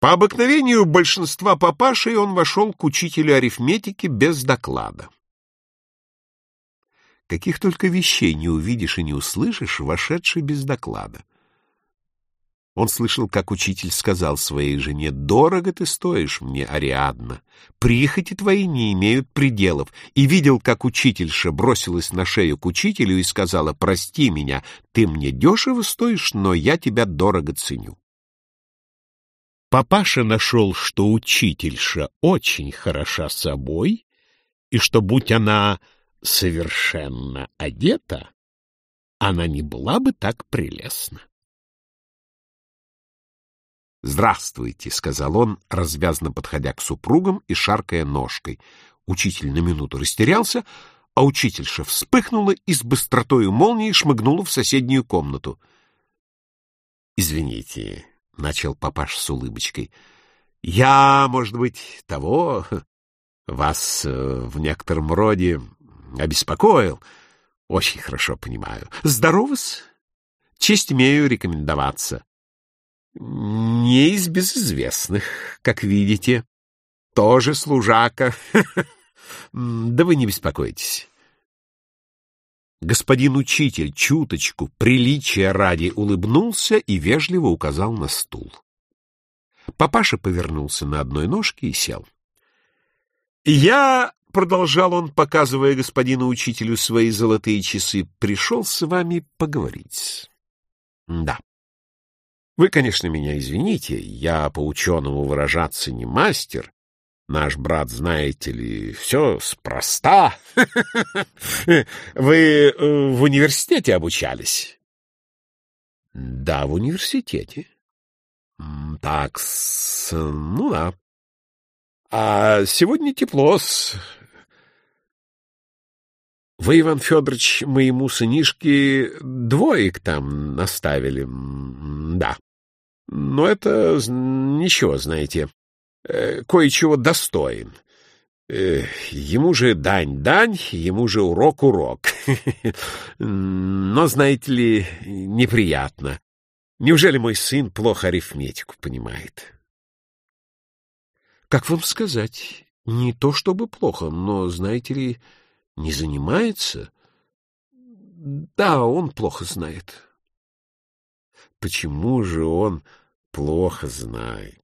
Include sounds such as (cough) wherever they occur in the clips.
По обыкновению большинства папашей он вошел к учителю арифметики без доклада. Каких только вещей не увидишь и не услышишь, вошедший без доклада. Он слышал, как учитель сказал своей жене, «Дорого ты стоишь мне, Ариадна, прихоти твои не имеют пределов», и видел, как учительша бросилась на шею к учителю и сказала, «Прости меня, ты мне дешево стоишь, но я тебя дорого ценю». Папаша нашел, что учительша очень хороша собой, и что, будь она совершенно одета, она не была бы так прелестна. «Здравствуйте», — сказал он, развязно подходя к супругам и шаркая ножкой. Учитель на минуту растерялся, а учительша вспыхнула и с быстротою молнии шмыгнула в соседнюю комнату. «Извините», — начал папаш с улыбочкой, — «я, может быть, того, (laughs) вас э, в некотором роде обеспокоил. Очень хорошо понимаю. Здоровы-с? Честь имею рекомендоваться. Не из безызвестных, как видите. Тоже служака. (laughs) Да вы не беспокойтесь. Господин учитель чуточку, приличия ради, улыбнулся и вежливо указал на стул. Папаша повернулся на одной ножке и сел. «Я — продолжал он, показывая господину учителю свои золотые часы, — пришел с вами поговорить. Да. Вы, конечно, меня извините, я по-ученому выражаться не мастер. Наш брат, знаете ли, все спроста. Вы э, в университете обучались? Да, в университете. Так, ну да. А сегодня тепло -с. Вы, Иван Федорович, моему сынишке двоек там наставили. Да. Но это ничего, знаете, э, кое-чего достоин. Э, ему же дань-дань, ему же урок-урок. (laughs) Но, знаете ли, неприятно. Неужели мой сын плохо арифметику понимает? Как вам сказать? Не то чтобы плохо, но, знаете ли, не занимается? Да, он плохо знает. Почему же он плохо знает?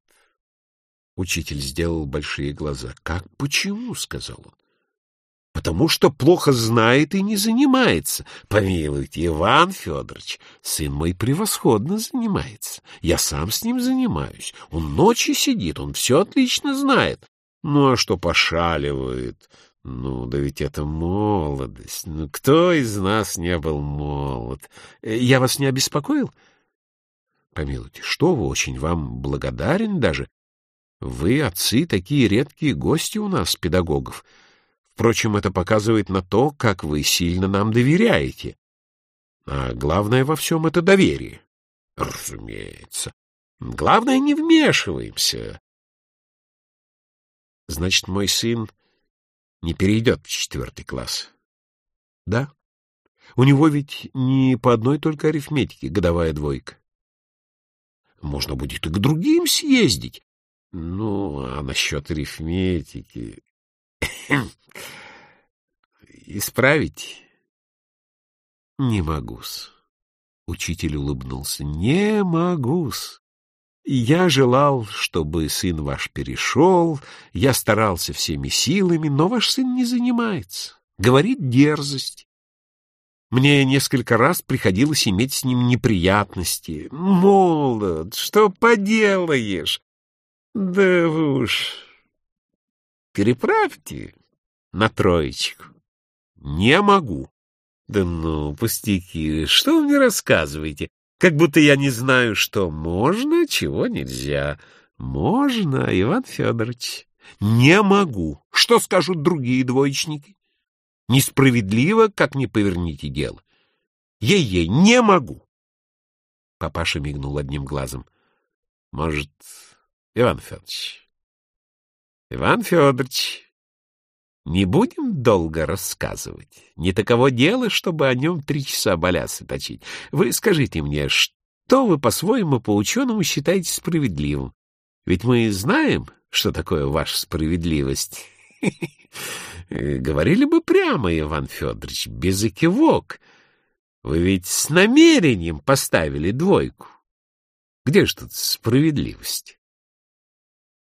Учитель сделал большие глаза. Как почему? сказал он. Потому что плохо знает и не занимается. Помилуйте, Иван Федорович, сын мой превосходно занимается. Я сам с ним занимаюсь. Он ночью сидит, он все отлично знает. Ну, а что пошаливает? Ну, да ведь это молодость. Ну, кто из нас не был молод? Я вас не обеспокоил? Помилуйте, что вы, очень вам благодарен даже. Вы, отцы, такие редкие гости у нас, педагогов. Впрочем, это показывает на то, как вы сильно нам доверяете. А главное во всем — это доверие. Разумеется. Главное, не вмешиваемся. Значит, мой сын не перейдет в четвертый класс. Да. У него ведь не по одной только арифметике годовая двойка. Можно будет и к другим съездить. Ну, а насчет арифметики... (coughs) Исправить? Не могу-с. Учитель улыбнулся. Не могу-с. Я желал, чтобы сын ваш перешел, я старался всеми силами, но ваш сын не занимается, говорит дерзость. Мне несколько раз приходилось иметь с ним неприятности. Молод, что поделаешь? Да вы уж переправьте на троечку. Не могу. Да ну, пустяки, что вы мне рассказываете? Как будто я не знаю, что можно, чего нельзя. Можно, Иван Федорович. Не могу. Что скажут другие двоечники? Несправедливо, как не поверните дело. Ей-ей, не могу. Папаша мигнул одним глазом. Может, Иван Федорович? Иван Федорович, не будем долго рассказывать. Не таково дело, чтобы о нем три часа балясы точить. Вы скажите мне, что вы по-своему, по-ученому считаете справедливым? Ведь мы знаем, что такое ваша справедливость. (laughs) Говорили бы прямо, Иван Федорович, без экивок. Вы ведь с намерением поставили двойку. Где же тут справедливость?